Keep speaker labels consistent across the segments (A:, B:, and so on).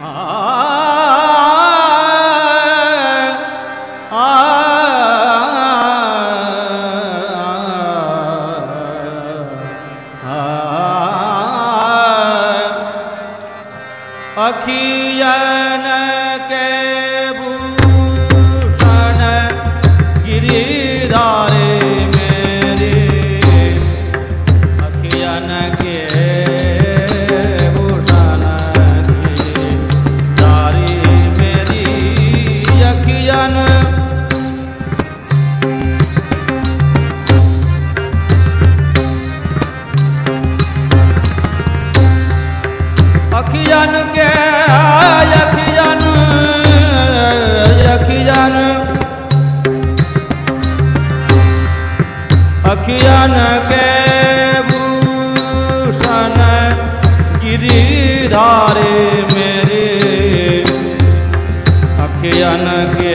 A: अखियन अखियन के भूषण गिरिधारे मेरे। अखियन के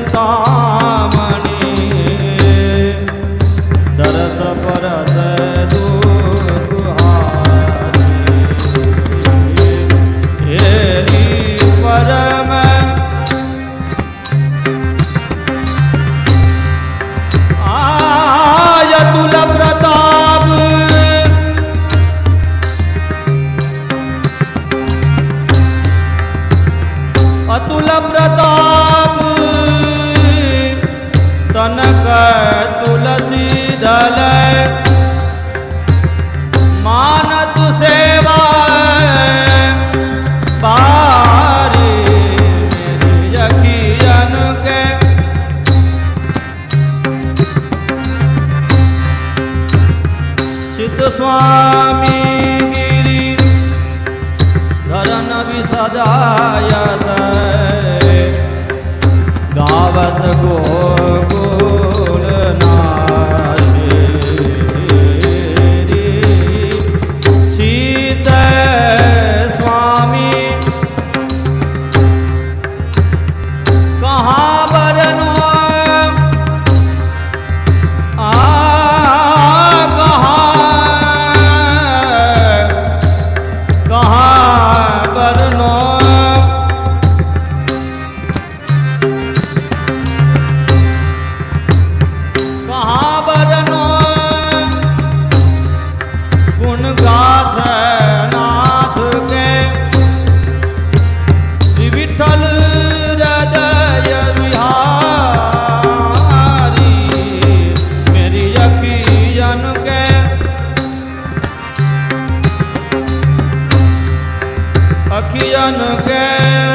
A: चतुर सदाय गावस गो Yanke.